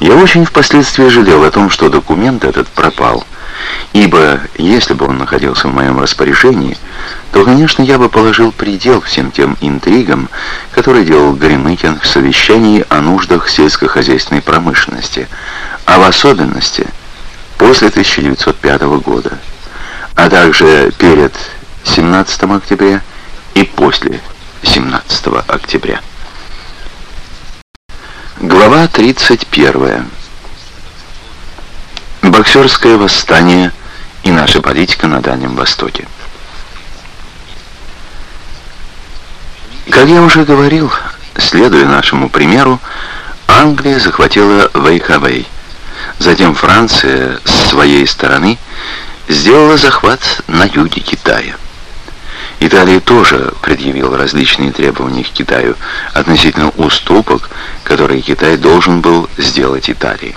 Я очень впоследствии жалел о том, что документ этот пропал, ибо если бы он находился в моем распоряжении, то, конечно, я бы положил предел всем тем интригам, которые делал Горемыкин в совещании о нуждах сельскохозяйственной промышленности, а в особенности после 1905 года, а также перед 17 октября и после 17 октября. Глава 31. Боксерское восстание и наша политика на Дальнем Востоке. Как я уже говорил, следуя нашему примеру, Англия захватила Вейхавей. Затем Франция с своей стороны сделала захват на юге Китая. Италия тоже предъявила различные требования к Китаю относительно уступок, которые Китай должен был сделать Италии.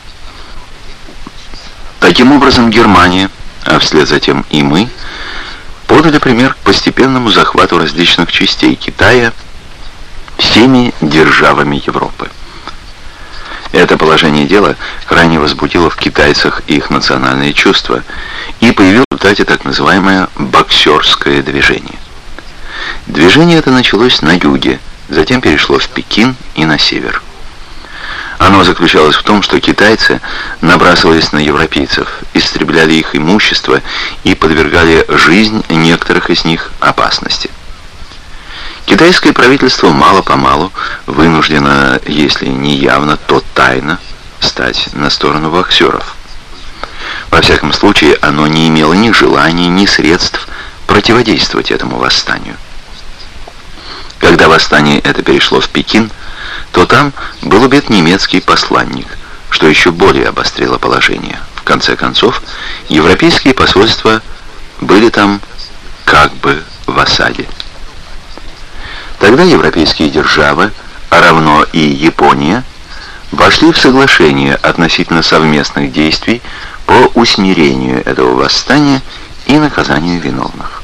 Таким образом, Германия, а вслед за тем и мы, подали пример к постепенному захвату различных частей Китая всеми державами Европы. Это положение дела крайне возбудило в китайцах их национальные чувства и появилось в результате так называемое «боксерское движение». Движение это началось на юге, затем перешло в Пекин и на север. Оно заключалось в том, что китайцы набрасывались на европейцев, истребляли их имущество и подвергали жизнь некоторых из них опасности. Китайское правительство мало-помалу вынуждено, если не явно, то тайно стать на сторону боксеров. Во всяком случае, оно не имело ни желания, ни средств противодействовать этому восстанию. Когда восстание это перешло в Пекин, то там был убит немецкий посланник, что еще более обострило положение. В конце концов, европейские посольства были там как бы в осаде. Тогда европейские державы, а равно и Япония, вошли в соглашение относительно совместных действий по усмирению этого восстания и наказанию виновных.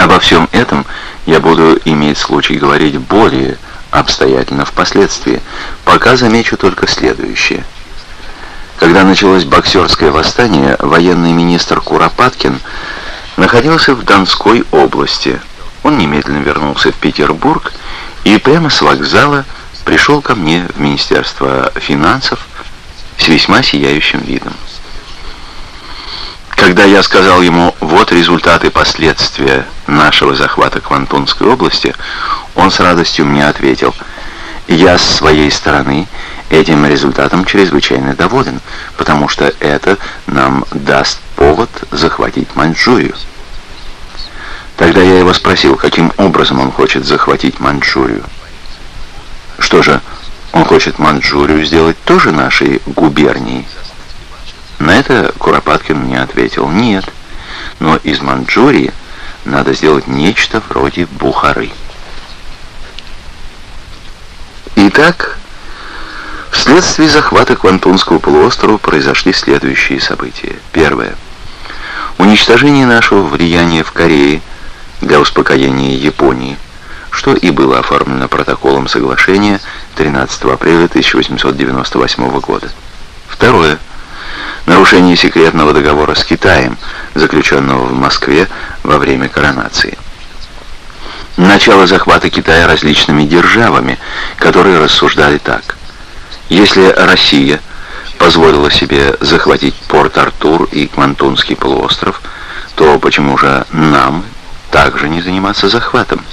Обо всем этом я буду иметь случай говорить более обстоятельно впоследствии, пока замечу только следующее. Когда началось боксерское восстание, военный министр Куропаткин находился в Донской области. Он немедленно вернулся в Петербург и прямо с вокзала пришел ко мне в Министерство финансов с весьма сияющим видом. Когда я сказал ему, вот результаты последствия нашего захвата Квантунской области, он с радостью мне ответил, я с своей стороны этим результатом чрезвычайно доволен, потому что это нам даст повод захватить Маньчжурию. Тогда я его спросил, каким образом он хочет захватить Маньчжурию. Что же, он хочет Маньчжурию сделать тоже нашей губернией? На это Куропаткин мне ответил, нет, но из Манчжурии надо сделать нечто вроде Бухары. Итак, вследствие захвата Квантунского полуострова произошли следующие события. Первое. Уничтожение нашего влияния в Корее для успокоения Японии, что и было оформлено протоколом соглашения 13 апреля 1898 года. Второе нарушение секретного договора с Китаем, заключенного в Москве во время коронации. Начало захвата Китая различными державами, которые рассуждали так. Если Россия позволила себе захватить Порт-Артур и Квантунский полуостров, то почему же нам также не заниматься захватом?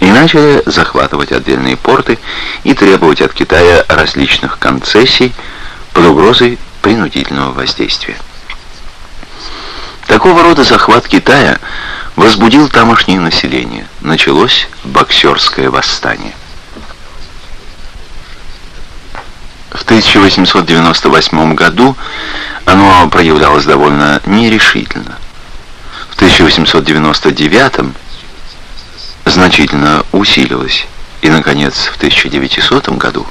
И начали захватывать отдельные порты и требовать от Китая различных концессий под угрозой принудительного воздействия. Такого рода захват Китая возбудил тамошнее население. Началось боксерское восстание. В 1898 году оно проявлялось довольно нерешительно. В 1899 значительно усилилось и, наконец, в 1900 году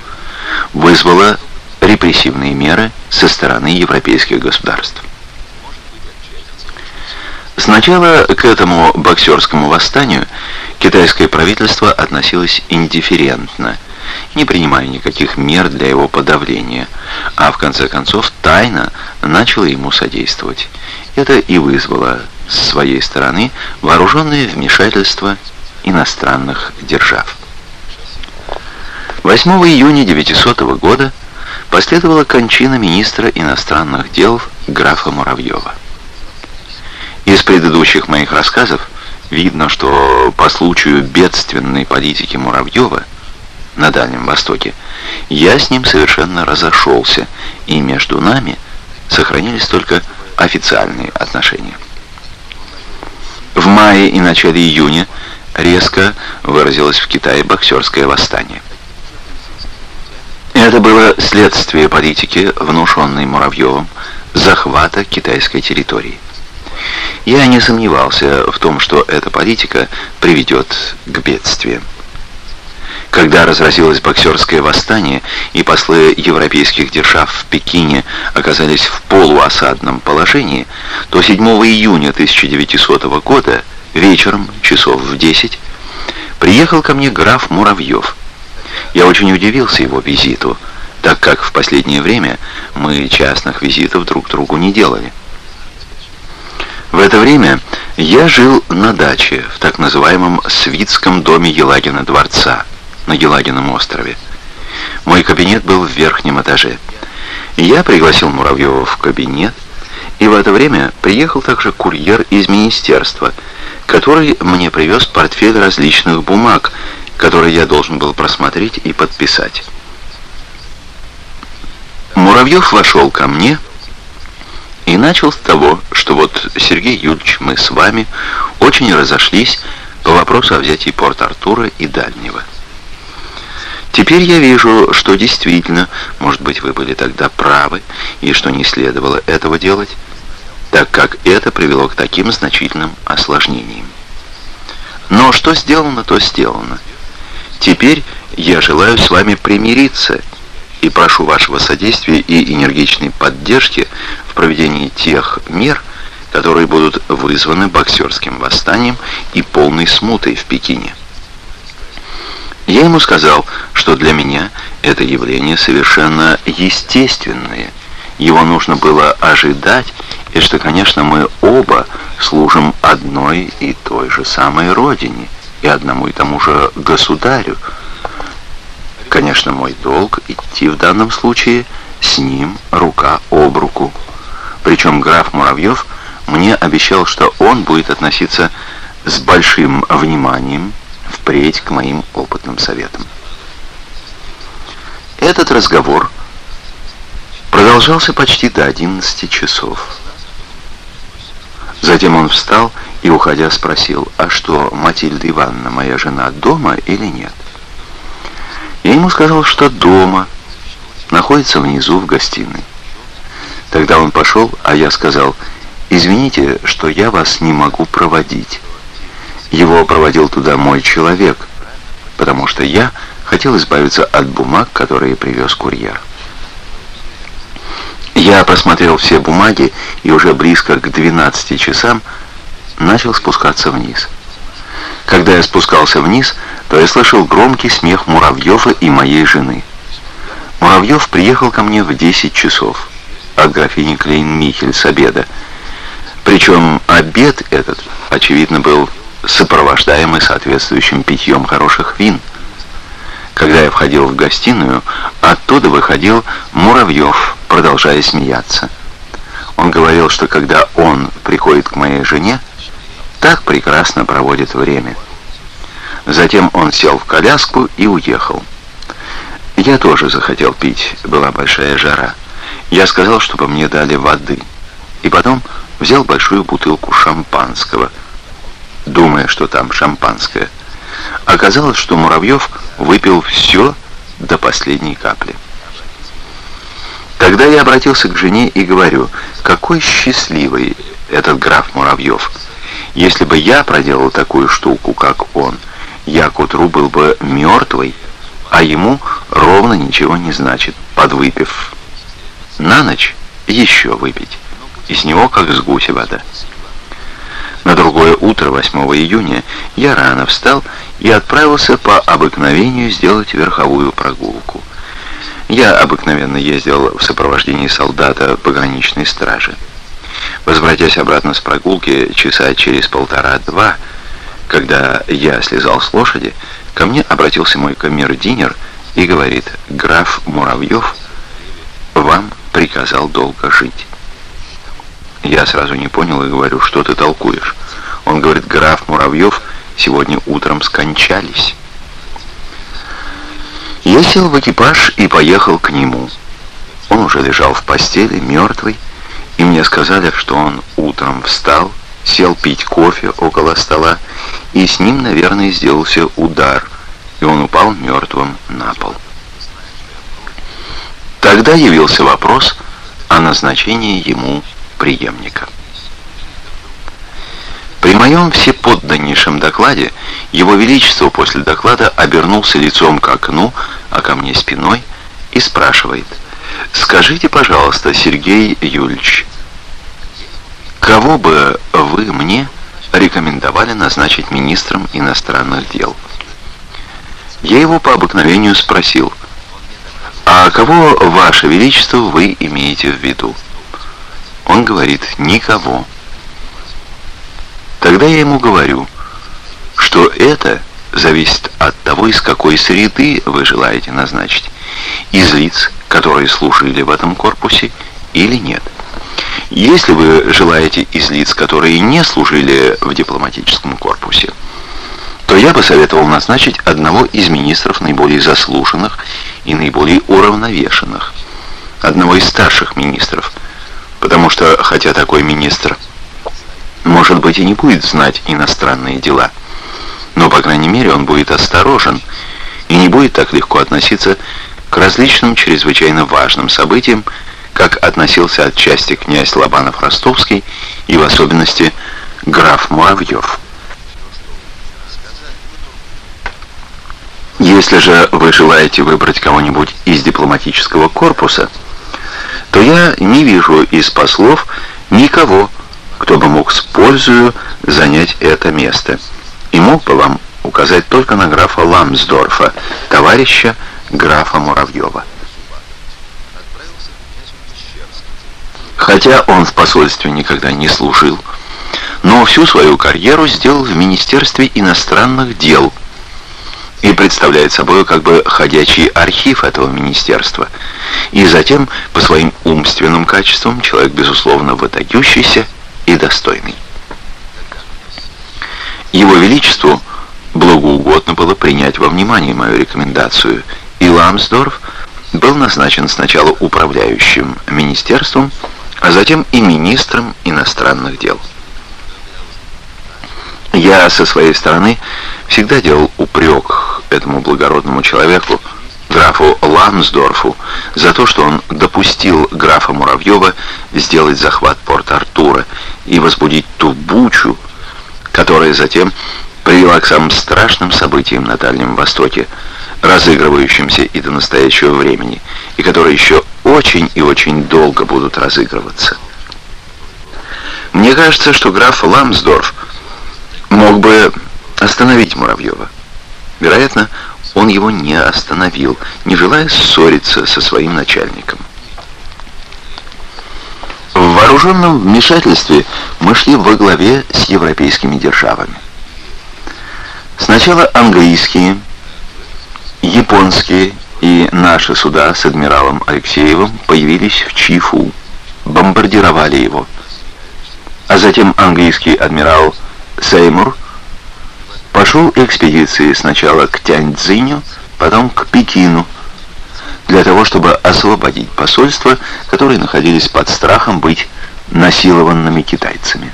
вызвало репрессивные меры со стороны европейских государств. Сначала к этому боксерскому восстанию китайское правительство относилось индифферентно, не принимая никаких мер для его подавления, а в конце концов тайно начала ему содействовать. Это и вызвало с своей стороны вооруженное вмешательство иностранных держав. 8 июня 900 года последовала кончина министра иностранных дел графа Муравьева. Из предыдущих моих рассказов видно, что по случаю бедственной политики Муравьева на Дальнем Востоке я с ним совершенно разошелся, и между нами сохранились только официальные отношения. В мае и начале июня резко выразилось в Китае боксерское восстание. Это было следствие политики, внушенной Муравьевым, захвата китайской территории. Я не сомневался в том, что эта политика приведет к бедствиям. Когда разразилось боксерское восстание и послы европейских держав в Пекине оказались в полуосадном положении, то 7 июня 1900 года вечером, часов в 10, приехал ко мне граф Муравьев. Я очень удивился его визиту, так как в последнее время мы частных визитов друг другу не делали. В это время я жил на даче в так называемом Свитском доме Елагина дворца на Елагином острове. Мой кабинет был в верхнем этаже. Я пригласил Муравьева в кабинет, и в это время приехал также курьер из министерства, который мне привез портфель различных бумаг, которые я должен был просмотреть и подписать. Муравьев вошел ко мне и начал с того, что вот, Сергей Юрьевич, мы с вами очень разошлись по вопросу о взятии Порт-Артура и Дальнего. Теперь я вижу, что действительно, может быть, вы были тогда правы, и что не следовало этого делать, так как это привело к таким значительным осложнениям. Но что сделано, то сделано. Теперь я желаю с вами примириться и прошу вашего содействия и энергичной поддержки в проведении тех мер, которые будут вызваны боксерским восстанием и полной смутой в Пекине. Я ему сказал, что для меня это явление совершенно естественное. Его нужно было ожидать, и что, конечно, мы оба служим одной и той же самой родине и одному и тому же государю. Конечно, мой долг идти в данном случае с ним рука об руку. Причем граф Муравьев мне обещал, что он будет относиться с большим вниманием впредь к моим опытным советам. Этот разговор продолжался почти до 11 часов. Затем он встал и, уходя, спросил, а что, Матильда Ивановна, моя жена, дома или нет? Я ему сказал, что дома, находится внизу в гостиной. Тогда он пошел, а я сказал, извините, что я вас не могу проводить. Его проводил туда мой человек, потому что я хотел избавиться от бумаг, которые привез курьер. Я просмотрел все бумаги и уже близко к 12 часам начал спускаться вниз. Когда я спускался вниз, то я слышал громкий смех Муравьева и моей жены. Муравьев приехал ко мне в 10 часов от графини Клейн-Михель с обеда. Причем обед этот, очевидно, был сопровождаемый соответствующим питьем хороших вин. Когда я входил в гостиную, оттуда выходил Муравьев, продолжая смеяться. Он говорил, что когда он приходит к моей жене, так прекрасно проводит время. Затем он сел в коляску и уехал. Я тоже захотел пить, была большая жара. Я сказал, чтобы мне дали воды. И потом взял большую бутылку шампанского – думая, что там шампанское. Оказалось, что Муравьев выпил все до последней капли. Тогда я обратился к жене и говорю, какой счастливый этот граф Муравьев. Если бы я проделал такую штуку, как он, я к утру был бы мертвый, а ему ровно ничего не значит, подвыпив. На ночь еще выпить. Из него как с гуся вода. На другое утро, 8 июня, я рано встал и отправился по обыкновению сделать верховую прогулку. Я обыкновенно ездил в сопровождении солдата пограничной стражи. Возвратясь обратно с прогулки часа через полтора-два, когда я слезал с лошади, ко мне обратился мой камердинер и говорит, «Граф Муравьев вам приказал долго жить». Я сразу не понял и говорю, что ты толкуешь. Он говорит, граф Муравьев сегодня утром скончались. Я сел в экипаж и поехал к нему. Он уже лежал в постели, мертвый, и мне сказали, что он утром встал, сел пить кофе около стола, и с ним, наверное, сделался удар, и он упал мертвым на пол. Тогда явился вопрос о назначении ему преемника. При моем всеподданнейшем докладе Его Величество после доклада обернулся лицом к окну, а ко мне спиной, и спрашивает, «Скажите, пожалуйста, Сергей Юльевич, кого бы вы мне рекомендовали назначить министром иностранных дел?» Я его по обыкновению спросил, «А кого, Ваше Величество, вы имеете в виду?» Он говорит «никого». Тогда я ему говорю, что это зависит от того, из какой среды вы желаете назначить. Из лиц, которые служили в этом корпусе, или нет. Если вы желаете из лиц, которые не служили в дипломатическом корпусе, то я бы советовал назначить одного из министров наиболее заслуженных и наиболее уравновешенных, одного из старших министров – Потому что, хотя такой министр, может быть, и не будет знать иностранные дела, но, по крайней мере, он будет осторожен и не будет так легко относиться к различным чрезвычайно важным событиям, как относился отчасти князь Лобанов-Ростовский и в особенности граф Муравьев. Если же вы желаете выбрать кого-нибудь из дипломатического корпуса – то я не вижу из послов никого, кто бы мог с пользою занять это место. И мог бы вам указать только на графа Ламсдорфа, товарища графа Муравьева. Хотя он в посольстве никогда не служил, но всю свою карьеру сделал в Министерстве иностранных дел – и представляет собой как бы ходячий архив этого министерства. И затем, по своим умственным качествам, человек, безусловно, выдающийся и достойный. Его Величеству благоугодно было принять во внимание мою рекомендацию, и Ламсдорф был назначен сначала управляющим министерством, а затем и министром иностранных дел. Я со своей стороны всегда делал упрек этому благородному человеку, графу Ламсдорфу, за то, что он допустил графа Муравьева сделать захват Порт-Артура и возбудить ту бучу, которая затем привела к самым страшным событиям на Дальнем Востоке, разыгрывающимся и до настоящего времени, и которые еще очень и очень долго будут разыгрываться. Мне кажется, что граф Ламсдорф мог бы остановить Муравьева. Вероятно, он его не остановил, не желая ссориться со своим начальником. В вооруженном вмешательстве мы шли во главе с европейскими державами. Сначала английские, японские и наши суда с адмиралом Алексеевым появились в Чифу, бомбардировали его. А затем английский адмирал Сеймур пошел экспедиции сначала к Тяньцзиню, потом к Пекину, для того, чтобы освободить посольства, которые находились под страхом быть насилованными китайцами.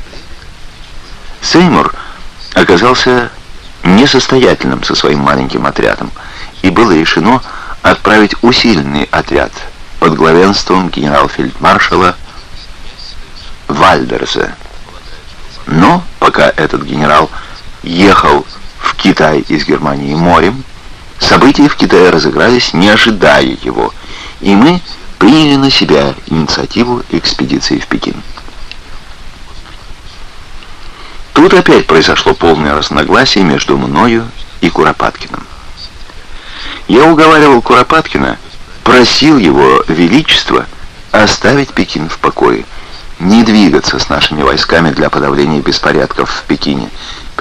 Сеймур оказался несостоятельным со своим маленьким отрядом, и было решено отправить усиленный отряд под главенством генерал-фельдмаршала Вальдерса. Но пока этот генерал ехал Китай из Германии морем, события в Китае разыгрались, не ожидая его, и мы приняли на себя инициативу экспедиции в Пекин. Тут опять произошло полное разногласие между мною и Куропаткиным. Я уговаривал Куропаткина, просил его величество оставить Пекин в покое, не двигаться с нашими войсками для подавления беспорядков в Пекине,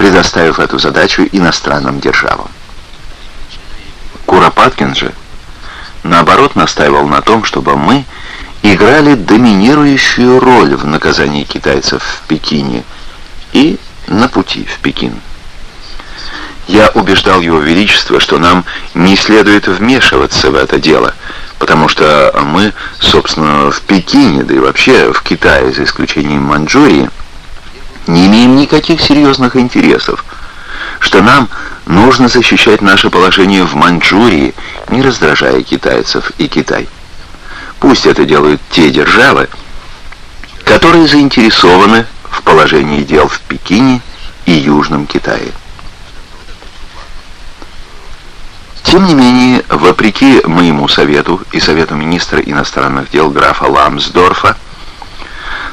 предоставив эту задачу иностранным державам. Куропаткин же, наоборот, настаивал на том, чтобы мы играли доминирующую роль в наказании китайцев в Пекине и на пути в Пекин. Я убеждал Его Величество, что нам не следует вмешиваться в это дело, потому что мы, собственно, в Пекине, да и вообще в Китае, за исключением Маньчжурии, не имеем никаких серьезных интересов, что нам нужно защищать наше положение в Маньчжурии, не раздражая китайцев и Китай. Пусть это делают те державы, которые заинтересованы в положении дел в Пекине и Южном Китае. Тем не менее, вопреки моему совету и совету министра иностранных дел графа Ламсдорфа,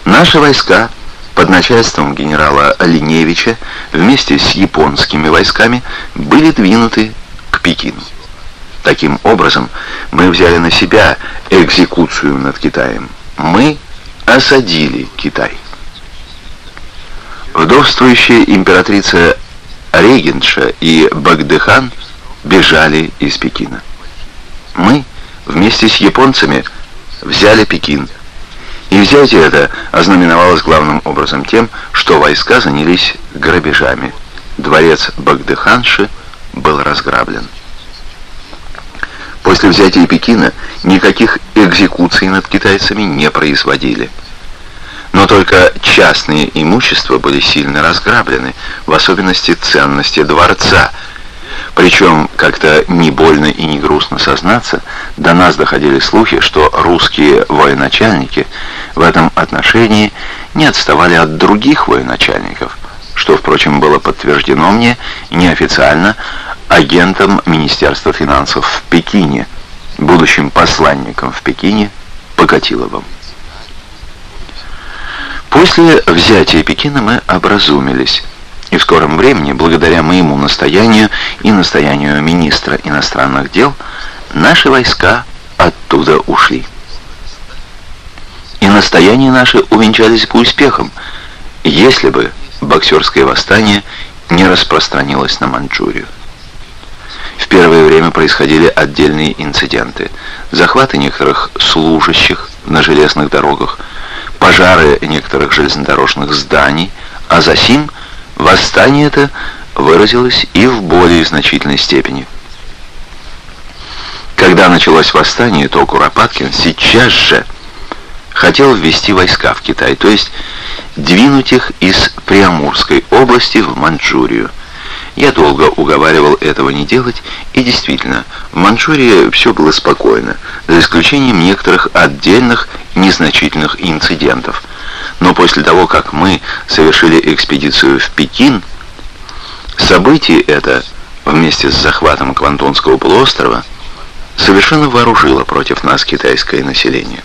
наши войска под начальством генерала Линевича вместе с японскими войсками были двинуты к Пекину. Таким образом, мы взяли на себя экзекуцию над Китаем. Мы осадили Китай. Вдовствующая императрица Регенша и Багдыхан бежали из Пекина. Мы вместе с японцами взяли Пекин. И взятие это ознаменовалось главным образом тем, что войска занялись грабежами. Дворец Багдыханши был разграблен. После взятия Пекина никаких экзекуций над китайцами не производили. Но только частные имущества были сильно разграблены, в особенности ценности дворца. Причем, как-то не больно и не грустно сознаться, до нас доходили слухи, что русские военачальники в этом отношении не отставали от других военачальников, что, впрочем, было подтверждено мне неофициально, агентом Министерства финансов в Пекине, будущим посланником в Пекине Покатиловым. После взятия Пекина мы образумились, и в скором времени, благодаря моему настоянию и настоянию министра иностранных дел, наши войска оттуда ушли. И настояния наши увенчались бы успехом, если бы боксерское восстание не распространилось на Манчжурию. В первое время происходили отдельные инциденты. Захваты некоторых служащих на железных дорогах, пожары некоторых железнодорожных зданий, а за сим восстание это выразилось и в более значительной степени. Когда началось восстание, то Куропаткин сейчас же хотел ввести войска в Китай, то есть двинуть их из Приамурской области в Манчжурию. Я долго уговаривал этого не делать, и действительно, в Манчжурии все было спокойно, за исключением некоторых отдельных незначительных инцидентов. Но после того, как мы совершили экспедицию в Пекин, событие это, вместе с захватом Квантунского полуострова, совершенно вооружило против нас китайское население.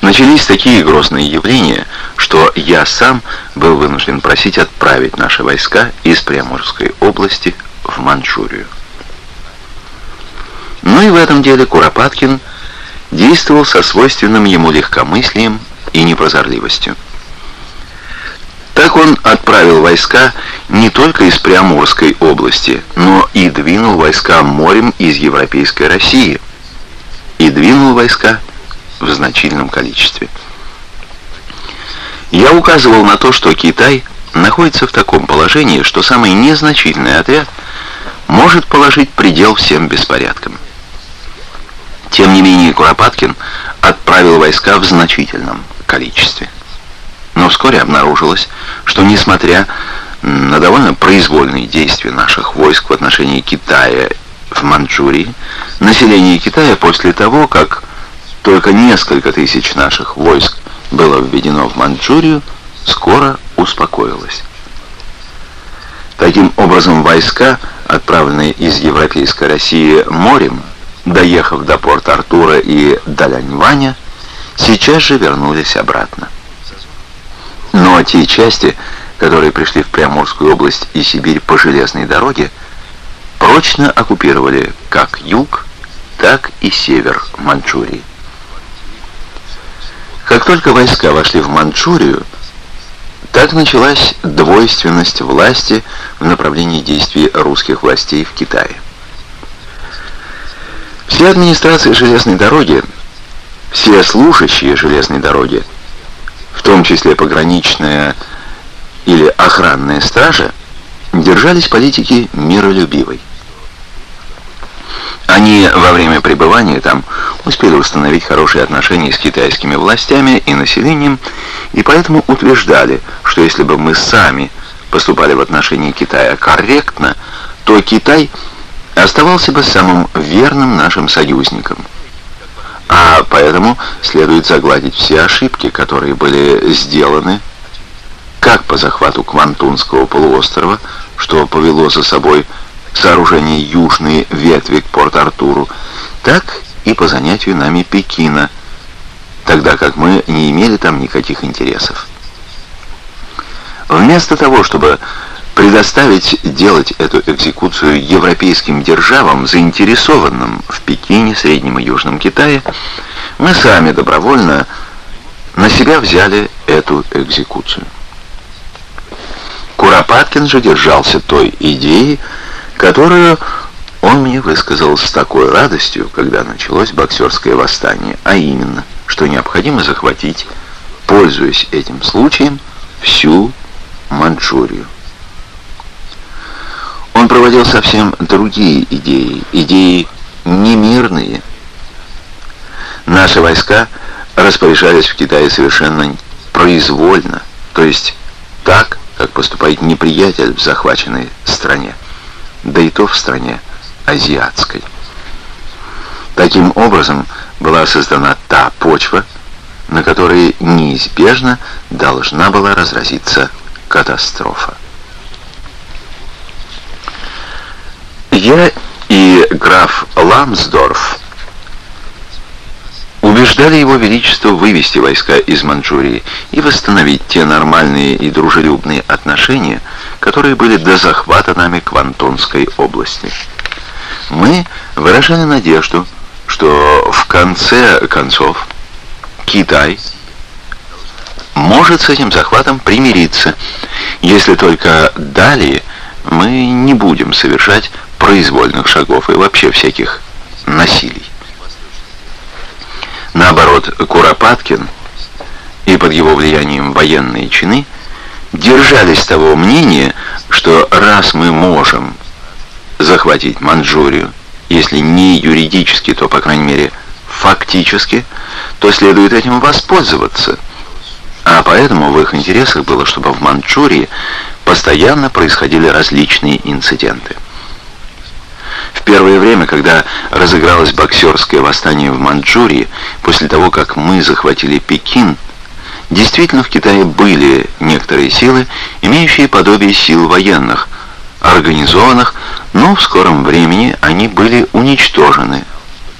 Начались такие грозные явления, что я сам был вынужден просить отправить наши войска из Приамурской области в Манчжурию. Ну и в этом деле Куропаткин действовал со свойственным ему легкомыслием и непрозорливостью. Так он отправил войска не только из Приамурской области, но и двинул войска морем из Европейской России. И двинул войска в значительном количестве. Я указывал на то, что Китай находится в таком положении, что самый незначительный отряд может положить предел всем беспорядкам. Тем не менее, Куропаткин отправил войска в значительном количестве. Но вскоре обнаружилось, что несмотря на довольно произвольные действия наших войск в отношении Китая в Манчжурии, население Китая после того, как только несколько тысяч наших войск было введено в Манчжурию, скоро успокоилось. Таким образом, войска, отправленные из Европейской России морем, доехав до порта Артура и Даляньваня, сейчас же вернулись обратно. Но Но те части, которые пришли в Приморскую область и Сибирь по железной дороге, прочно оккупировали как юг, так и север Манчжурии. Как только войска вошли в Манчжурию, так началась двойственность власти в направлении действий русских властей в Китае. Все администрации железной дороги, все служащие железной дороги, в том числе пограничная или охранная стража, держались политики миролюбивой. Они во время пребывания там успели установить хорошие отношения с китайскими властями и населением, и поэтому утверждали, что если бы мы сами поступали в отношении Китая корректно, то Китай оставался бы самым верным нашим союзником. А поэтому следует загладить все ошибки, которые были сделаны как по захвату Квантунского полуострова, что повело за собой сооружение южной ветви к Порт-Артуру, так и по занятию нами Пекина, тогда как мы не имели там никаких интересов. Вместо того, чтобы предоставить делать эту экзекуцию европейским державам, заинтересованным в Пекине, Среднем и Южном Китае, мы сами добровольно на себя взяли эту экзекуцию. Куропаткин же держался той идеи, которую он мне высказал с такой радостью, когда началось боксерское восстание, а именно, что необходимо захватить, пользуясь этим случаем, всю Манчжурию. Он проводил совсем другие идеи, идеи немирные. Наши войска распоряжались в Китае совершенно произвольно, то есть так, как поступает неприятель в захваченной стране да и то в стране азиатской. Таким образом была создана та почва, на которой неизбежно должна была разразиться катастрофа. Я и граф Ламсдорф убеждали его величество вывести войска из Манчжурии и восстановить те нормальные и дружелюбные отношения, которые были до захвата нами Квантонской области. Мы выражали надежду, что в конце концов Китай может с этим захватом примириться, если только далее мы не будем совершать произвольных шагов и вообще всяких насилий. Наоборот, Куропаткин и под его влиянием военные чины держались того мнения, что раз мы можем захватить Манчжурию, если не юридически, то, по крайней мере, фактически, то следует этим воспользоваться. А поэтому в их интересах было, чтобы в Манчжурии постоянно происходили различные инциденты. В первое время, когда разыгралось боксерское восстание в Манчжурии, после того, как мы захватили Пекин, действительно в Китае были некоторые силы, имеющие подобие сил военных, организованных, но в скором времени они были уничтожены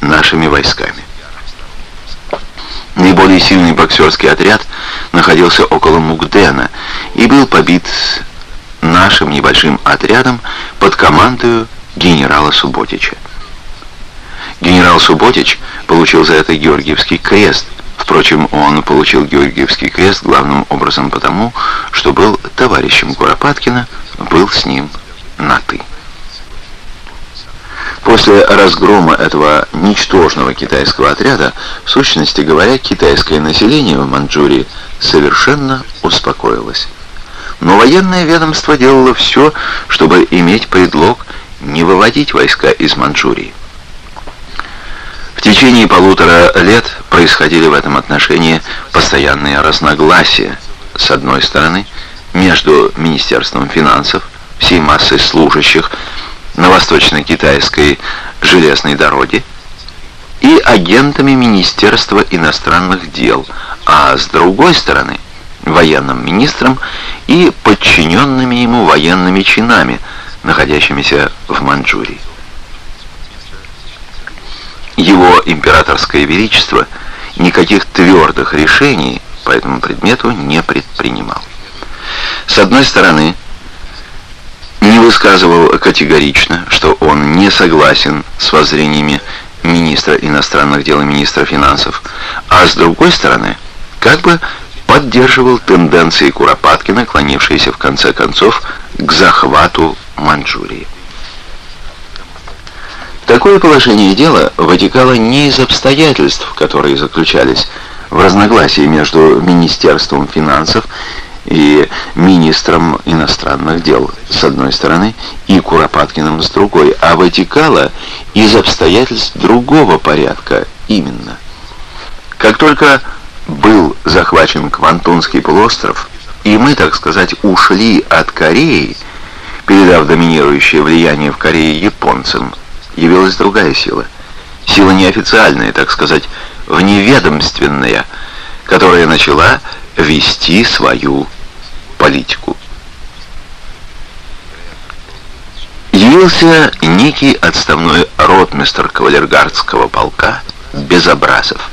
нашими войсками. Наиболее сильный боксерский отряд находился около Мукдена и был побит нашим небольшим отрядом под командою генерала Субботича. Генерал Субботич получил за это Георгиевский крест. Впрочем, он получил Георгиевский крест главным образом потому, что был товарищем Куропаткина, был с ним на «ты». После разгрома этого ничтожного китайского отряда, в сущности говоря, китайское население в Манчжурии совершенно успокоилось. Но военное ведомство делало все, чтобы иметь предлог не выводить войска из Манчжурии. В течение полутора лет происходили в этом отношении постоянные разногласия, с одной стороны, между Министерством финансов, всей массой служащих на восточно-китайской железной дороге и агентами Министерства иностранных дел, а с другой стороны, военным министром и подчиненными ему военными чинами – находящимися в Манчжурии. Его императорское величество никаких твердых решений по этому предмету не предпринимал. С одной стороны, не высказывал категорично, что он не согласен с воззрениями министра иностранных дел и министра финансов, а с другой стороны, как бы поддерживал тенденции Куропаткина, клонившиеся в конце концов к захвату Маньчжурии. Такое положение дела вытекало не из обстоятельств, которые заключались в разногласии между Министерством финансов и министром иностранных дел с одной стороны и Куропаткиным с другой, а вытекало из обстоятельств другого порядка именно. Как только был захвачен Квантунский полуостров, и мы, так сказать, ушли от Кореи, передав доминирующее влияние в Корее японцам, явилась другая сила. Сила неофициальная, так сказать, вневедомственная, которая начала вести свою политику. Явился некий отставной ротмистр кавалергардского полка Безобразов.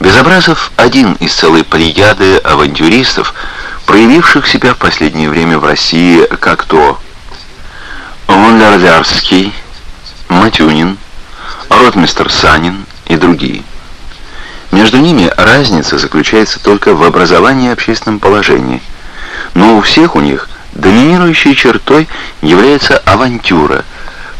Безобразов один из целой плеяды авантюристов, проявивших себя в последнее время в России как то Вонлярвярский, Матюнин, ротмистр Санин и другие. Между ними разница заключается только в образовании и общественном положении. Но у всех у них доминирующей чертой является авантюра,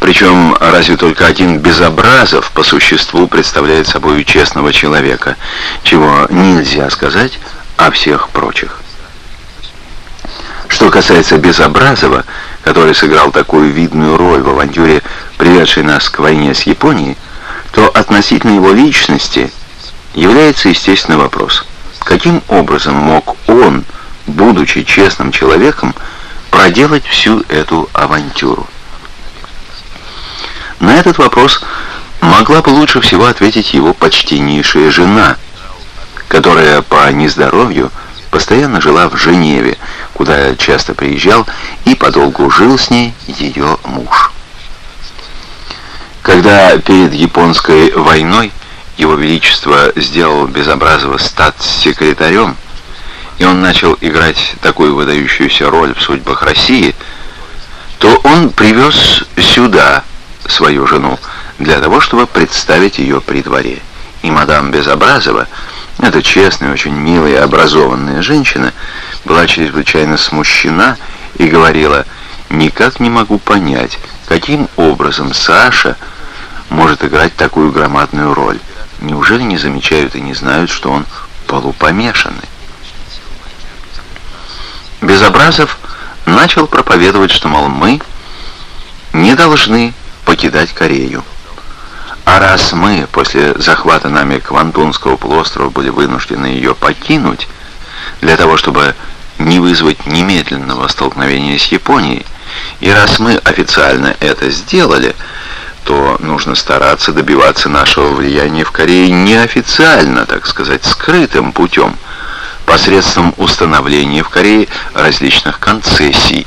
причем разве только один Безобразов по существу представляет собой честного человека, чего нельзя сказать о всех прочих. Что касается Безобразова, который сыграл такую видную роль в авантюре, приведшей нас к войне с Японией, то относительно его личности является естественный вопрос. Каким образом мог он, будучи честным человеком, проделать всю эту авантюру? На этот вопрос могла бы лучше всего ответить его почтеннейшая жена, которая по нездоровью постоянно жила в Женеве, куда часто приезжал и подолгу жил с ней ее муж. Когда перед японской войной его Величество сделал Безобразова статс-секретарем, и он начал играть такую выдающуюся роль в судьбах России, то он привез сюда свою жену для того, чтобы представить ее при дворе. И мадам Безобразова, эта честная, очень милая образованная женщина, была чрезвычайно смущена и говорила, «Никак не могу понять, каким образом Саша может играть такую громадную роль. Неужели не замечают и не знают, что он полупомешанный?» Безобразов начал проповедовать, что, мол, мы не должны покидать Корею. А раз мы после захвата нами Квантунского полуострова были вынуждены ее покинуть, для того, чтобы не вызвать немедленного столкновения с Японией, и раз мы официально это сделали, то нужно стараться добиваться нашего влияния в Корее неофициально, так сказать, скрытым путем, посредством установления в Корее различных концессий,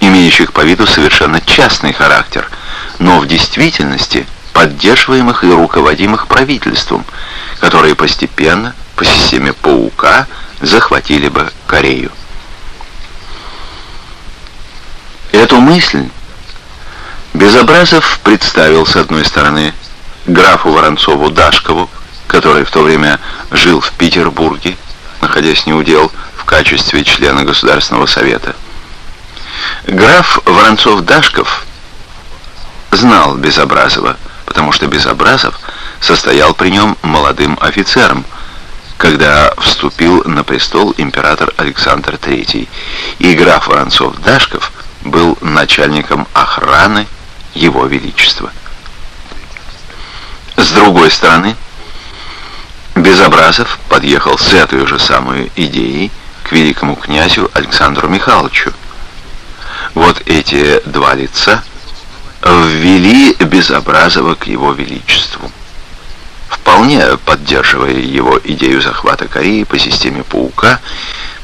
имеющих по виду совершенно частный характер, но в действительности поддерживаемых и руководимых правительством, которые постепенно, по системе паука, захватили бы Корею. Эту мысль Безобразов представил с одной стороны графу Воронцову-Дашкову, который в то время жил в Петербурге, находясь неудел в качестве члена Государственного совета. Граф Воронцов-Дашков знал Безобразова, потому что Безобразов состоял при нем молодым офицером, когда вступил на престол император Александр III, и граф Воронцов-Дашков был начальником охраны его Величества. С другой стороны, Безобразов подъехал с этой же самой идеей к великому князю Александру Михайловичу. Вот эти два лица ввели Безобразова к его величеству вполне поддерживая его идею захвата Кореи по системе паука,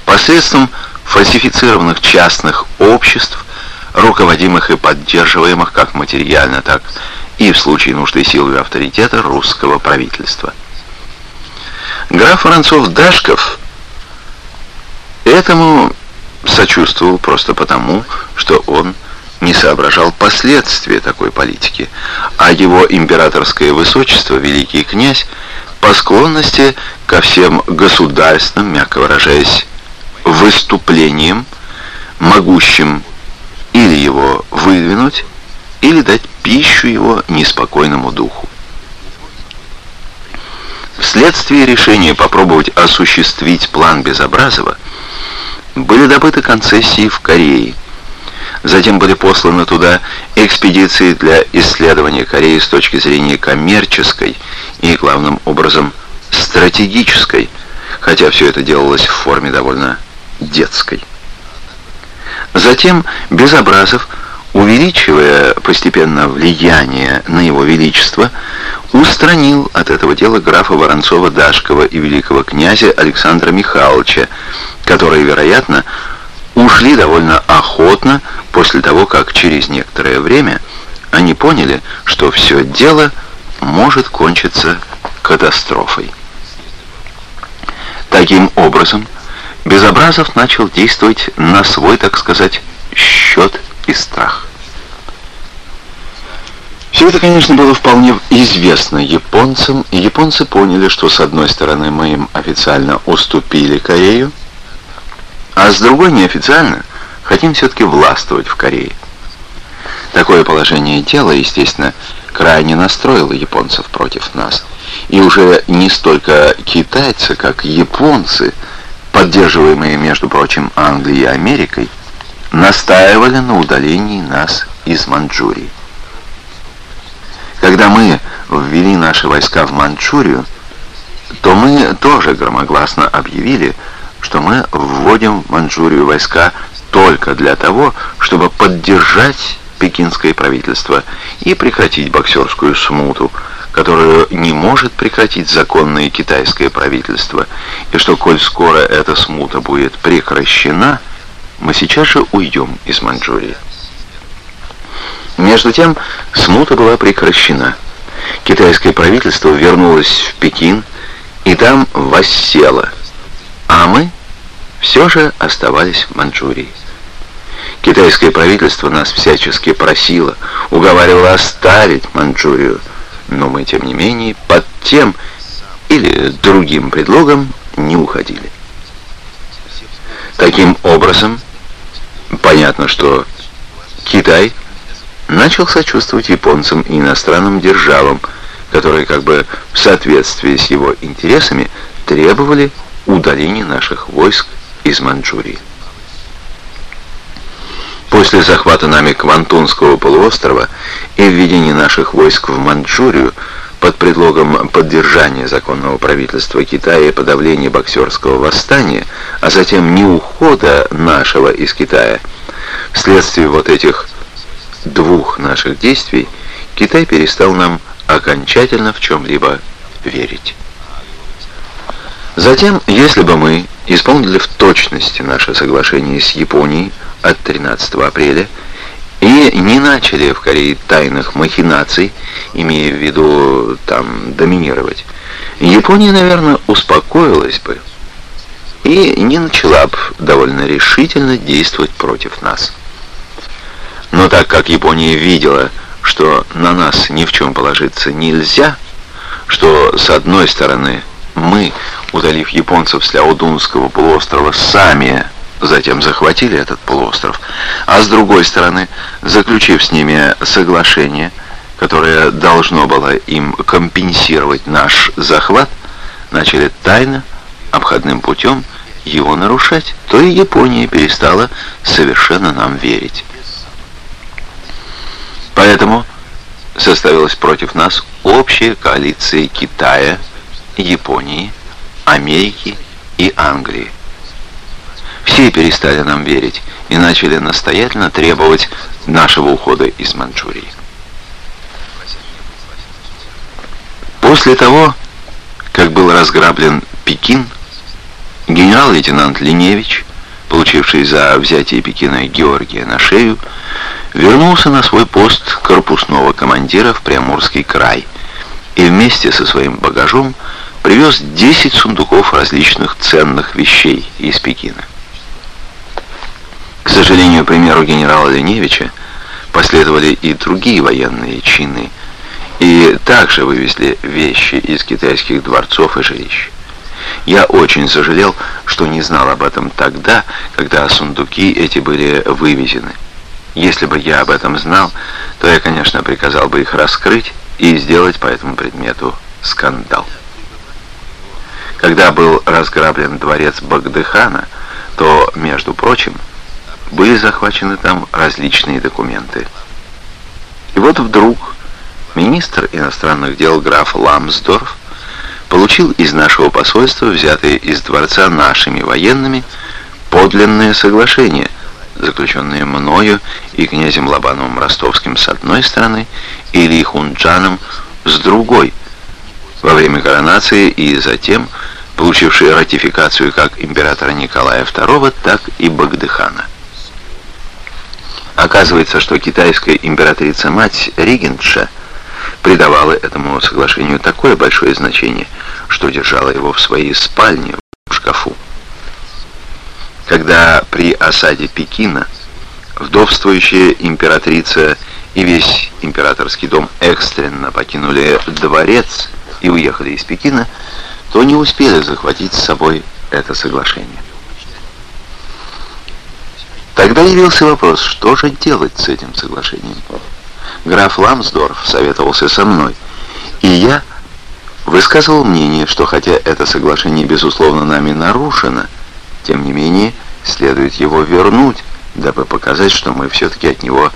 посредством фальсифицированных частных обществ, руководимых и поддерживаемых как материально, так и в случае нужды силы и авторитета русского правительства. Граф Воронцов-Дашков Этому сочувствовал просто потому, что он не соображал последствия такой политики, а его императорское высочество, великий князь, по склонности ко всем государственным, мягко выражаясь, выступлениям, могущим или его выдвинуть, или дать пищу его неспокойному духу. Вследствие решения попробовать осуществить план Безобразова были добыты концессии в Корее. Затем были посланы туда экспедиции для исследования Кореи с точки зрения коммерческой и, главным образом, стратегической, хотя все это делалось в форме довольно детской. Затем Безобразов, увеличивая постепенно влияние на его величество, устранил от этого дела графа Воронцова-Дашкова и великого князя Александра Михайловича, которые, вероятно, ушли довольно охотно после того, как через некоторое время они поняли, что все дело может кончиться катастрофой. Таким образом, Безобразов начал действовать на свой, так сказать, счет и страх. Все это, конечно, было вполне известно японцам, и японцы поняли, что с одной стороны мы им официально уступили Корею, а с другой неофициально хотим все-таки властвовать в Корее. Такое положение дела, естественно, крайне настроило японцев против нас. И уже не столько китайцы, как японцы – поддерживаемые, между прочим, Англией и Америкой, настаивали на удалении нас из Манчжурии. Когда мы ввели наши войска в Манчжурию, то мы тоже громогласно объявили, что мы вводим в Манчжурию войска только для того, чтобы поддержать пекинское правительство и прекратить боксерскую смуту, которую не может прекратить законное китайское правительство, и что, коль скоро эта смута будет прекращена, мы сейчас же уйдем из Маньчжурии. Между тем, смута была прекращена. Китайское правительство вернулось в Пекин и там воссело, а мы все же оставались в Маньчжурии. Китайское правительство нас всячески просило, уговаривало оставить Маньчжурию, но мы, тем не менее, под тем или другим предлогом не уходили. Таким образом, понятно, что Китай начал сочувствовать японцам и иностранным державам, которые как бы в соответствии с его интересами требовали удаления наших войск из Манчжурии. После захвата нами Квантунского полуострова и введения наших войск в Манчжурию под предлогом поддержания законного правительства Китая и подавления боксерского восстания, а затем не ухода нашего из Китая, вследствие вот этих двух наших действий Китай перестал нам окончательно в чем-либо верить. Затем, если бы мы исполнили в точности наше соглашение с Японией от 13 апреля и не начали в Корее тайных махинаций, имея в виду там доминировать, Япония, наверное, успокоилась бы и не начала бы довольно решительно действовать против нас. Но так как Япония видела, что на нас ни в чем положиться нельзя, что с одной стороны мы, удалив японцев с Ляодунского полуострова, сами затем захватили этот полуостров, а с другой стороны, заключив с ними соглашение, которое должно было им компенсировать наш захват, начали тайно, обходным путем его нарушать, то и Япония перестала совершенно нам верить. Поэтому составилась против нас общая коалиция Китая, Японии, Америки и Англии. Все перестали нам верить и начали настоятельно требовать нашего ухода из Манчжурии. После того, как был разграблен Пекин, генерал-лейтенант Линевич, получивший за взятие Пекина Георгия на шею, вернулся на свой пост корпусного командира в Приамурский край и вместе со своим багажом привез 10 сундуков различных ценных вещей из Пекина. К сожалению, примеру генерала Леневича последовали и другие военные чины, и также вывезли вещи из китайских дворцов и жилищ. Я очень сожалел, что не знал об этом тогда, когда сундуки эти были вывезены. Если бы я об этом знал, то я, конечно, приказал бы их раскрыть и сделать по этому предмету скандал. Когда был разграблен дворец Багдыхана, то, между прочим, были захвачены там различные документы. И вот вдруг министр иностранных дел граф Ламсдорф получил из нашего посольства, взятые из дворца нашими военными, подлинное соглашение, заключенное мною и князем Лобановым Ростовским с одной стороны, и Ли Хунджаном с другой, во время коронации и затем получившие ратификацию как императора Николая II, так и Багдыхана. Оказывается, что китайская императрица-мать Ригентша придавала этому соглашению такое большое значение, что держала его в своей спальне в шкафу. Когда при осаде Пекина вдовствующая императрица и весь императорский дом экстренно покинули дворец и уехали из Пекина, то не успели захватить с собой это соглашение. Тогда явился вопрос, что же делать с этим соглашением. Граф Ламсдорф советовался со мной, и я высказывал мнение, что хотя это соглашение, безусловно, нами нарушено, тем не менее, следует его вернуть, дабы показать, что мы все-таки от него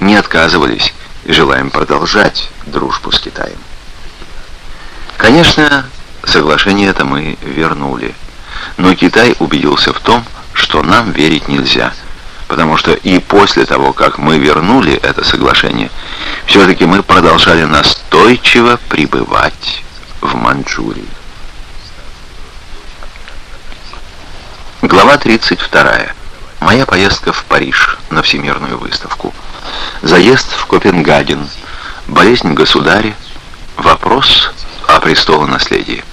не отказывались и желаем продолжать дружбу с Китаем. Конечно, соглашение это мы вернули, но Китай убедился в том, что нам верить нельзя – потому что и после того, как мы вернули это соглашение, все-таки мы продолжали настойчиво пребывать в Манчжурии. Глава 32. Моя поездка в Париж на Всемирную выставку. Заезд в Копенгаген. Болезнь государя. Вопрос о престолонаследии.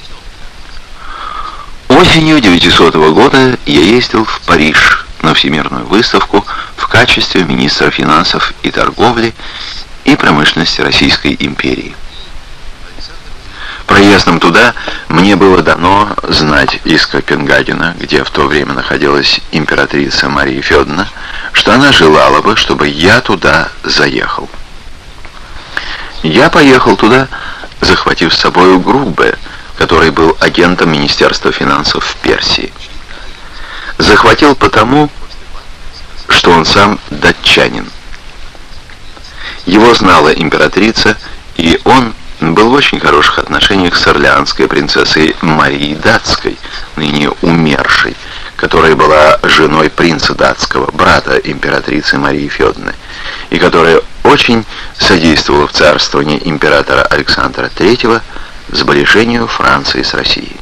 Осенью 900 года я ездил в Париж на Всемирную выставку в качестве министра финансов и торговли и промышленности Российской империи. Проездом туда мне было дано знать из Копенгагена, где в то время находилась императрица Мария Федоровна, что она желала бы, чтобы я туда заехал. Я поехал туда, захватив с собой Грубе, который был агентом Министерства финансов в Персии. Захватил потому, что он сам датчанин. Его знала императрица, и он был в очень хороших отношениях с орлеанской принцессой Марией Датской, ныне умершей, которая была женой принца датского, брата императрицы Марии Федоровны, и которая очень содействовала в царствовании императора Александра III сближению Франции с Россией.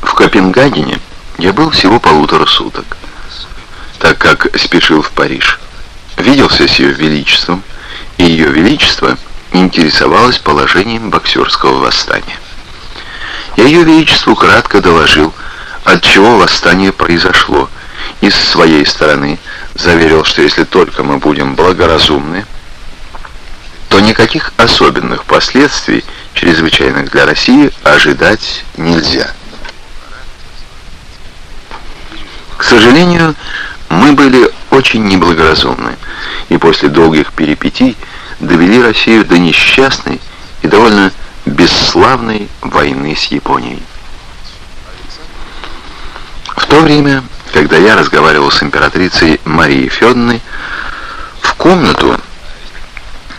В Копенгагене я был всего полутора суток, так как спешил в Париж. Виделся с ее величеством, и ее величество интересовалось положением боксерского восстания. Я ее величеству кратко доложил, от чего восстание произошло, и с своей стороны заверил, что если только мы будем благоразумны, то никаких особенных последствий, чрезвычайных для России, ожидать нельзя. К сожалению, мы были очень неблагоразумны, и после долгих перипетий довели Россию до несчастной и довольно бесславной войны с Японией. В то время, когда я разговаривал с императрицей Марией Федоровной, в комнату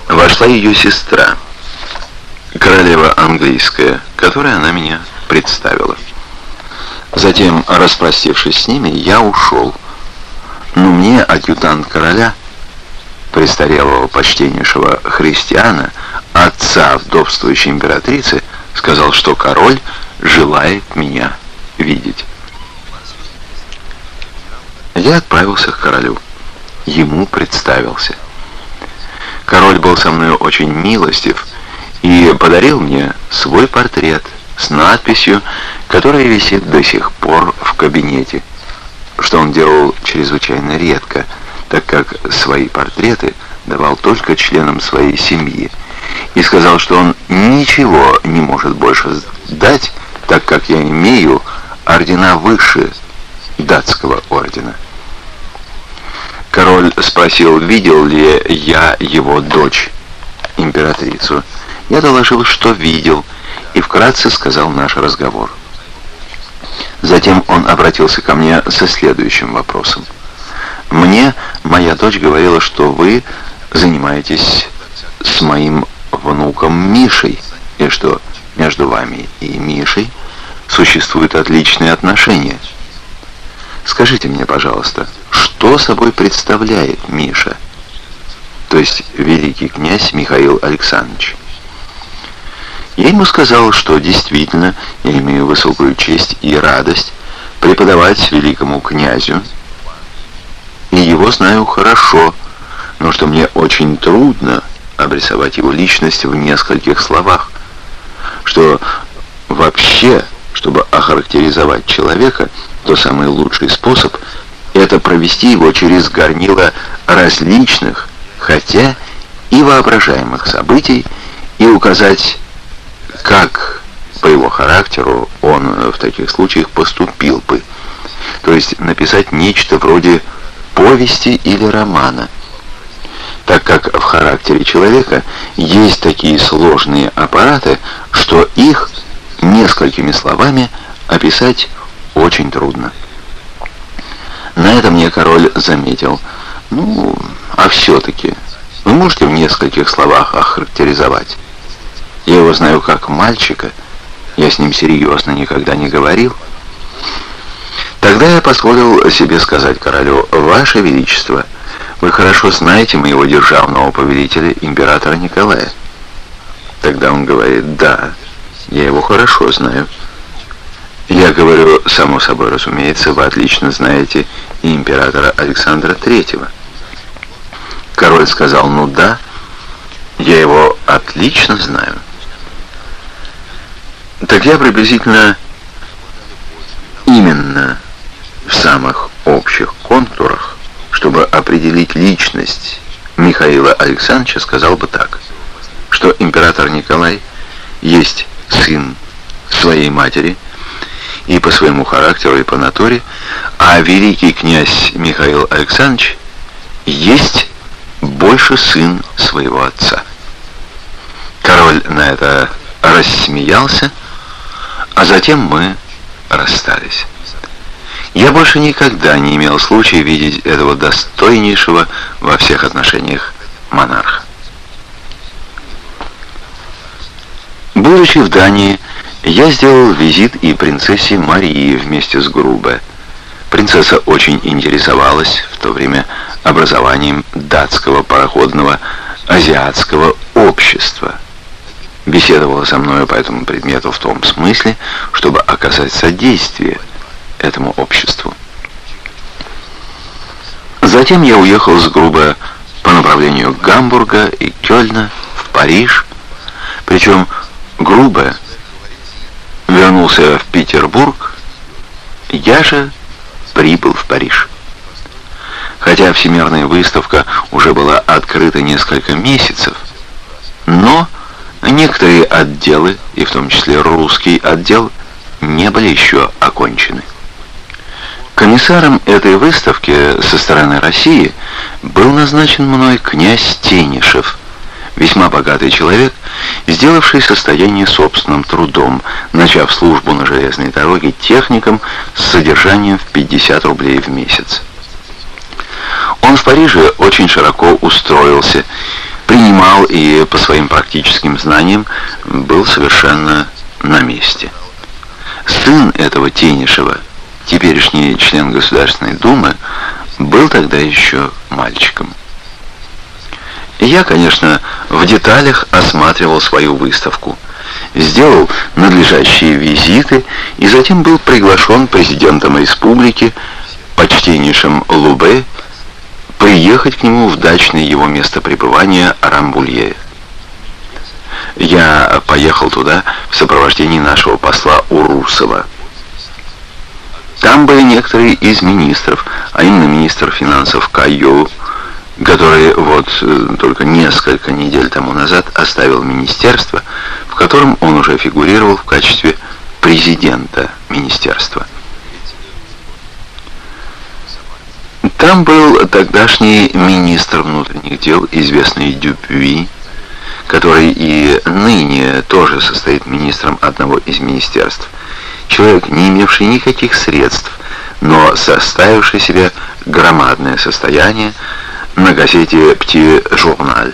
вошла ее сестра, королева английская, которой она меня представила. Затем, распростившись с ними, я ушел. Но мне адъютант короля, престарелого почтеннейшего христиана, отца вдовствующей императрицы, сказал, что король желает меня видеть. Я отправился к королю. Ему представился. Король был со мной очень милостив и подарил мне свой портрет с надписью, которая висит до сих пор в кабинете, что он делал чрезвычайно редко, так как свои портреты давал только членам своей семьи, и сказал, что он ничего не может больше дать, так как я имею ордена выше датского ордена. Король спросил, видел ли я его дочь, императрицу. Я доложил, что видел, и вкратце сказал наш разговор. Затем он обратился ко мне со следующим вопросом. «Мне моя дочь говорила, что вы занимаетесь с моим внуком Мишей, и что между вами и Мишей существуют отличные отношения. Скажите мне, пожалуйста, что собой представляет Миша, то есть великий князь Михаил Александрович? Я ему сказал, что действительно я имею высокую честь и радость преподавать великому князю, и его знаю хорошо, но что мне очень трудно обрисовать его личность в нескольких словах, что вообще, чтобы охарактеризовать человека, то самый лучший способ — это провести его через горнило различных, хотя и воображаемых событий, и указать, как по его характеру он в таких случаях поступил бы. То есть написать нечто вроде повести или романа — так как в характере человека есть такие сложные аппараты, что их несколькими словами описать очень трудно. На это мне король заметил. Ну, а все-таки, вы можете в нескольких словах охарактеризовать? Я его знаю как мальчика, я с ним серьезно никогда не говорил. Тогда я позволил себе сказать королю, «Ваше Величество, вы хорошо знаете моего державного повелителя, императора Николая. Тогда он говорит, да, я его хорошо знаю. Я говорю, само собой разумеется, вы отлично знаете и императора Александра Третьего. Король сказал, ну да, я его отлично знаю. Так я приблизительно именно в самых общих контурах чтобы определить личность Михаила Александровича, сказал бы так, что император Николай есть сын своей матери и по своему характеру, и по натуре, а великий князь Михаил Александрович есть больше сын своего отца. Король на это рассмеялся, а затем мы расстались. Я больше никогда не имел случая видеть этого достойнейшего во всех отношениях монарха. Будучи в Дании, я сделал визит и принцессе Марии вместе с Грубе. Принцесса очень интересовалась в то время образованием датского пароходного азиатского общества. Беседовала со мной по этому предмету в том смысле, чтобы оказать содействие – этому обществу. Затем я уехал с Груба по направлению Гамбурга и Кёльна в Париж, причем Грубе вернулся в Петербург, я же прибыл в Париж. Хотя Всемирная выставка уже была открыта несколько месяцев, но некоторые отделы, и в том числе русский отдел, не были еще окончены. Комиссаром этой выставки со стороны России был назначен мной князь Тенишев, весьма богатый человек, сделавший состояние собственным трудом, начав службу на железной дороге техником с содержанием в 50 рублей в месяц. Он в Париже очень широко устроился, принимал и по своим практическим знаниям был совершенно на месте. Сын этого Тенишева – теперешний член Государственной Думы, был тогда еще мальчиком. И я, конечно, в деталях осматривал свою выставку, сделал надлежащие визиты и затем был приглашен президентом республики, почтеннейшим Лубе, приехать к нему в дачное его место пребывания Рамбулье. Я поехал туда в сопровождении нашего посла Урусова. Там были некоторые из министров, а именно министр финансов Кайо, который вот э, только несколько недель тому назад оставил министерство, в котором он уже фигурировал в качестве президента министерства. Там был тогдашний министр внутренних дел, известный Дюпюи, который и ныне тоже состоит министром одного из министерств. Человек, не имевший никаких средств, но составивший себе громадное состояние на газете «Пти Журналь».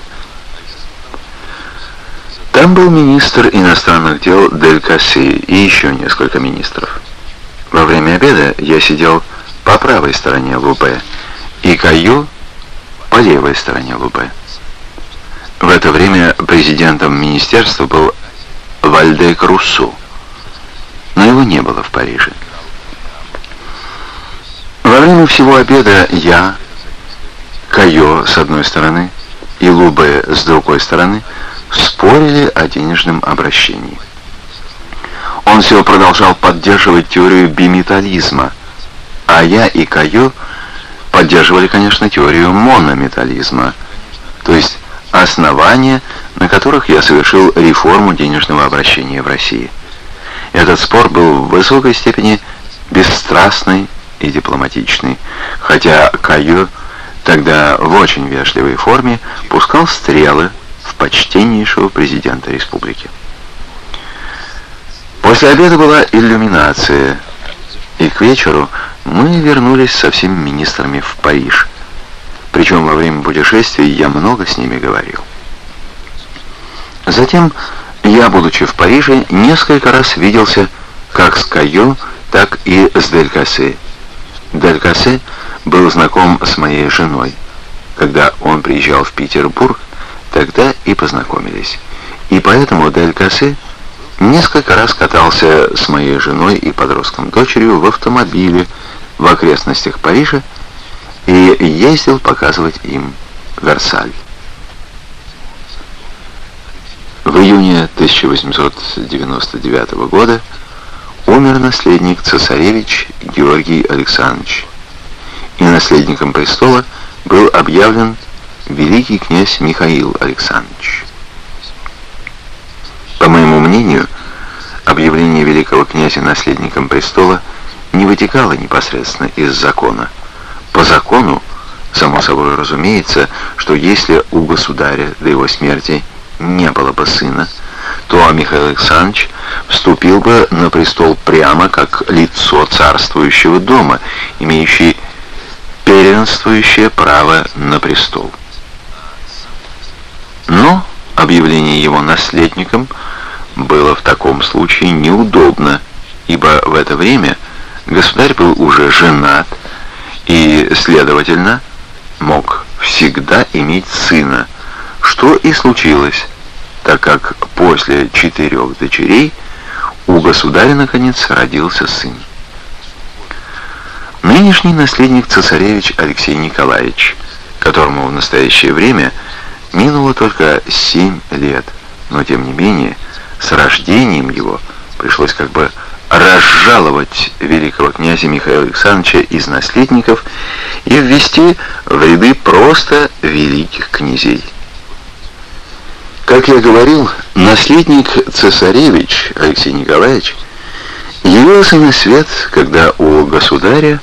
Там был министр иностранных дел Дель Касси и еще несколько министров. Во время обеда я сидел по правой стороне Лупе и Каю по левой стороне Лупе. В это время президентом министерства был Вальдек Руссо, но его не было в Париже. Во время всего обеда я, Кайо с одной стороны и Лубе с другой стороны спорили о денежном обращении. Он все продолжал поддерживать теорию биметализма, а я и Кайо поддерживали, конечно, теорию монометализма, то есть основания, на которых я совершил реформу денежного обращения в России. Этот спор был в высокой степени бесстрастный и дипломатичный, хотя Кайо тогда в очень вежливой форме пускал стрелы в почтеннейшего президента республики. После обеда была иллюминация, и к вечеру мы вернулись со всеми министрами в Париж. Причем во время путешествия я много с ними говорил. Затем я, будучи в Париже, несколько раз виделся как с Кайо, так и с Дель Кассе. Был знаком с моей женой. Когда он приезжал в Петербург, тогда и познакомились. И поэтому Дель несколько раз катался с моей женой и подростком дочерью в автомобиле в окрестностях Парижа и ездил показывать им Версаль. В июне 1899 года умер наследник цесаревич Георгий Александрович, и наследником престола был объявлен великий князь Михаил Александрович. По моему мнению, объявление великого князя наследником престола не вытекало непосредственно из закона. По закону, само собой разумеется, что если у государя до его смерти не было бы сына, то Михаил Александрович вступил бы на престол прямо как лицо царствующего дома, имеющий первенствующее право на престол. Но объявление его наследником было в таком случае неудобно, ибо в это время государь был уже женат и, следовательно, мог всегда иметь сына, что и случилось, так как после четырех дочерей у государя, наконец, родился сын. Нынешний наследник цесаревич Алексей Николаевич, которому в настоящее время минуло только семь лет, но тем не менее с рождением его пришлось как бы разжаловать великого князя Михаила Александровича из наследников и ввести в ряды просто великих князей. Как я говорил, наследник цесаревич Алексей Николаевич явился на свет, когда у государя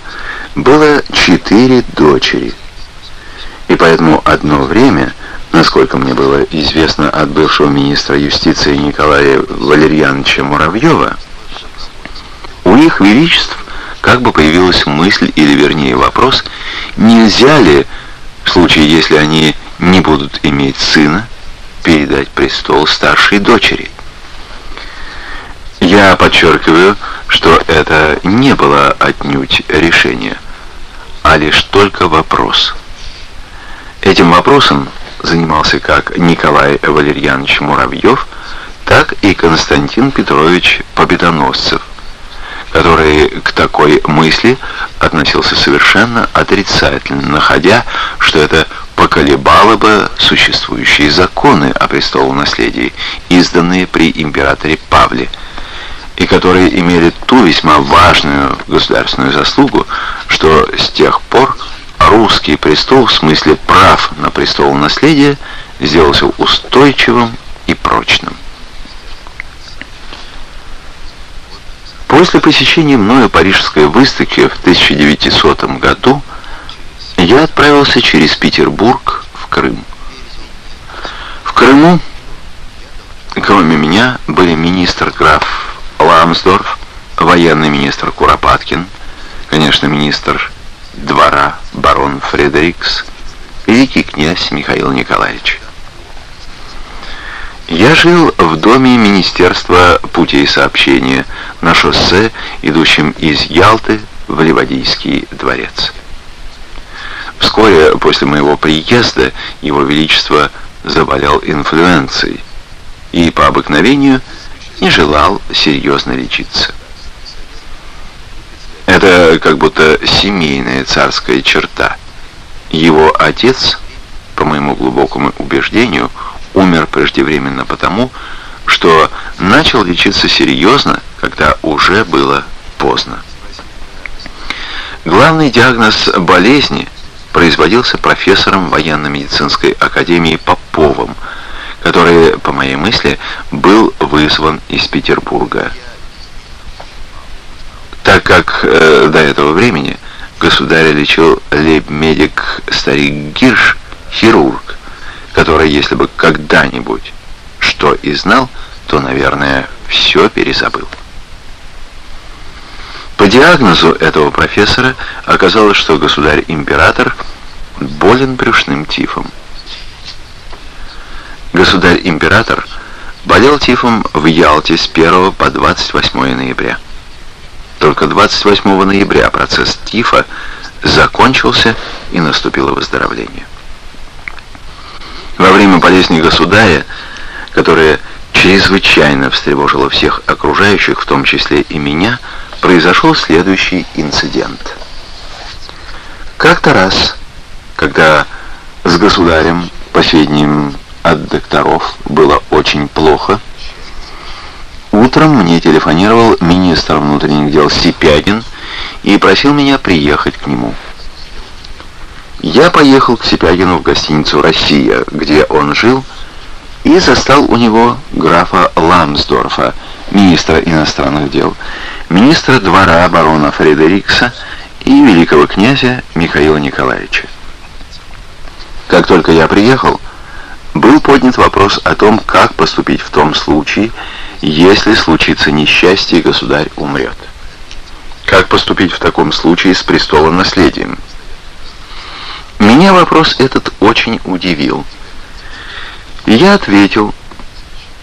было четыре дочери. И поэтому одно время, насколько мне было известно от бывшего министра юстиции Николая Валерьяновича Муравьева, у их величеств как бы появилась мысль, или вернее вопрос, нельзя ли, в случае, если они не будут иметь сына, передать престол старшей дочери. Я подчеркиваю, что это не было отнюдь решение, а лишь только вопрос. Этим вопросом занимался как Николай Валерьянович Муравьев, так и Константин Петрович Победоносцев, который к такой мысли относился совершенно отрицательно, находя, что это поколебало бы существующие законы о престолонаследии, изданные при императоре Павле. и которые имели ту весьма важную государственную заслугу, что с тех пор русский престол в смысле прав на престол наследия сделался устойчивым и прочным. После посещения мною Парижской выставки в 1900 году я отправился через Петербург в Крым. В Крыму, кроме меня, были министр граф Ламсдорф, военный министр Куропаткин, конечно, министр двора барон Фредерикс, великий князь Михаил Николаевич. Я жил в доме Министерства путей сообщения на шоссе, идущем из Ялты в Ливадийский дворец. Вскоре после моего приезда Его Величество заболел инфлюенцией и по обыкновению не желал серьезно лечиться. Это как будто семейная царская черта. Его отец, по моему глубокому убеждению, умер преждевременно потому, что начал лечиться серьезно, когда уже было поздно. Главный диагноз болезни производился профессором военно-медицинской академии Поповым, который, по моей мысли, был вызван из Петербурга. Так как э, до этого времени государя лечил лейб-медик старик Гирш, хирург, который, если бы когда-нибудь что и знал, то, наверное, все перезабыл. По диагнозу этого профессора оказалось, что государь-император болен брюшным тифом. Государь-император болел тифом в Ялте с 1 по 28 ноября. Только 28 ноября процесс тифа закончился и наступило выздоровление. Во время болезни государя, которая чрезвычайно встревожила всех окружающих, в том числе и меня, произошел следующий инцидент. Как-то раз, когда с государем, последним от докторов, было очень плохо, утром мне телефонировал министр внутренних дел Сипягин и просил меня приехать к нему. Я поехал к Сипягину в гостиницу «Россия», где он жил, и застал у него графа Ламсдорфа, министра иностранных дел, министра двора барона Фредерикса и великого князя Михаила Николаевича. Как только я приехал, был поднят вопрос о том, как поступить в том случае, если случится несчастье и государь умрет. Как поступить в таком случае с престолом наследием? Меня вопрос этот очень удивил. Я ответил,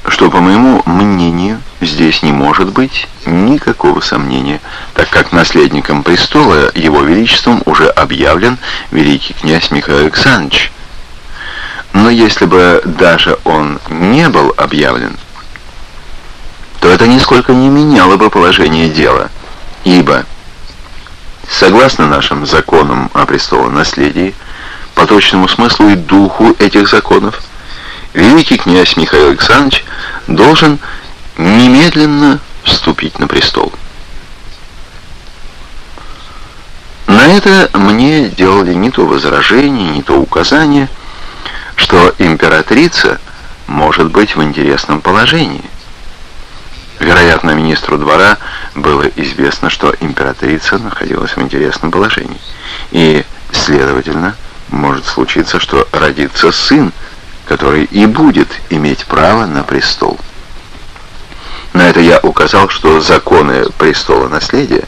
что, по моему мнению, здесь не может быть никакого сомнения, так как наследником престола его величеством уже объявлен великий князь Михаил Александрович. Но если бы даже он не был объявлен, то это нисколько не меняло бы положение дела, ибо, согласно нашим законам о престолонаследии, по точному смыслу и духу этих законов, великий князь Михаил Александрович должен немедленно вступить на престол. На это мне делали не то возражение, не то указание, что императрица может быть в интересном положении. Вероятно, министру двора было известно, что императрица находилась в интересном положении. И, следовательно, может случиться, что родится сын, который и будет иметь право на престол. На это я указал, что законы престола наследия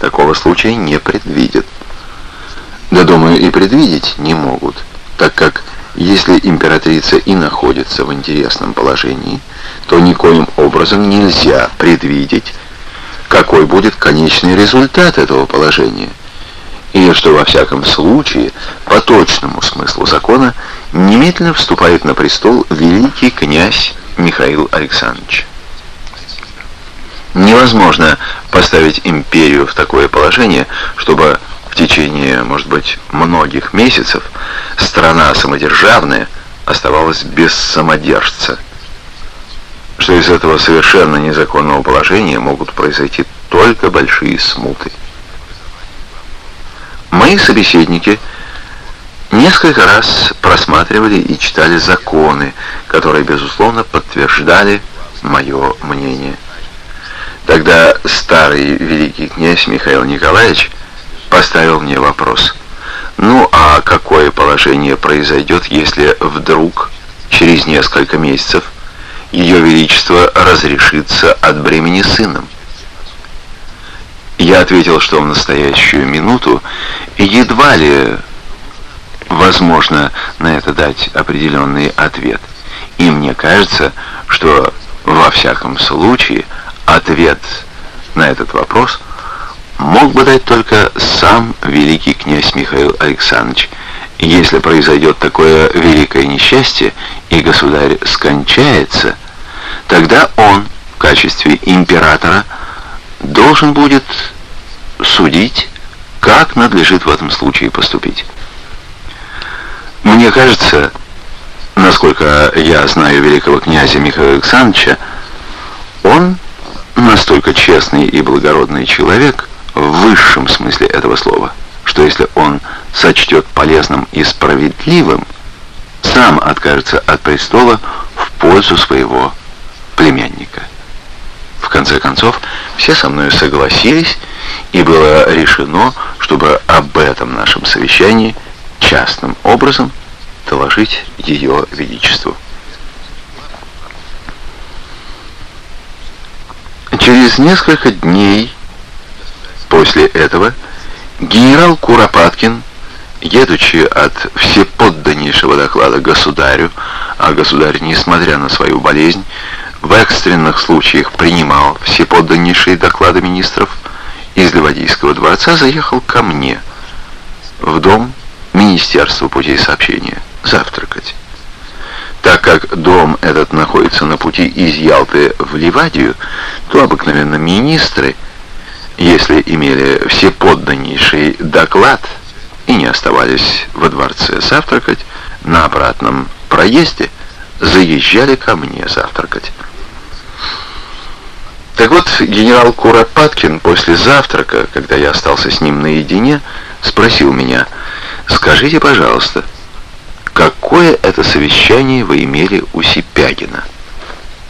такого случая не предвидят. Да, думаю, и предвидеть не могут, так как если императрица и находится в интересном положении, то никоим образом нельзя предвидеть, какой будет конечный результат этого положения – или что во всяком случае, по точному смыслу закона, немедленно вступает на престол великий князь Михаил Александрович. Невозможно поставить империю в такое положение, чтобы в течение, может быть, многих месяцев страна самодержавная оставалась без самодержца. что из этого совершенно незаконного положения могут произойти только большие смуты. Мои собеседники несколько раз просматривали и читали законы, которые, безусловно, подтверждали мое мнение. Тогда старый великий князь Михаил Николаевич поставил мне вопрос. Ну а какое положение произойдет, если вдруг через несколько месяцев ее величество разрешится от бремени сыном? Я ответил, что в настоящую минуту едва ли возможно на это дать определенный ответ. И мне кажется, что во всяком случае ответ на этот вопрос мог бы дать только сам великий князь Михаил Александрович. Если произойдет такое великое несчастье, и государь скончается, тогда он в качестве императора должен будет судить, как надлежит в этом случае поступить. Мне кажется, насколько я знаю великого князя Михаила Александровича, он настолько честный и благородный человек в высшем смысле этого слова, что если он сочтет полезным и справедливым, сам откажется от престола в пользу своего племянника. В конце концов, все со мной согласились, и было решено, чтобы об этом нашем совещании частным образом доложить ее величеству. Через несколько дней после этого генерал Куропаткин, едучи от всеподданнейшего доклада государю, а государь, несмотря на свою болезнь, в экстренных случаях принимал всеподданнейшие доклады министров из Ливадийского дворца, заехал ко мне в дом Министерства путей сообщения завтракать. Так как дом этот находится на пути из Ялты в Ливадию, то обыкновенно министры, если имели все подданнейший доклад и не оставались во дворце завтракать, на обратном проезде заезжали ко мне завтракать. Так вот, генерал Куропаткин после завтрака, когда я остался с ним наедине, спросил меня, «Скажите, пожалуйста, какое это совещание вы имели у Сипягина?»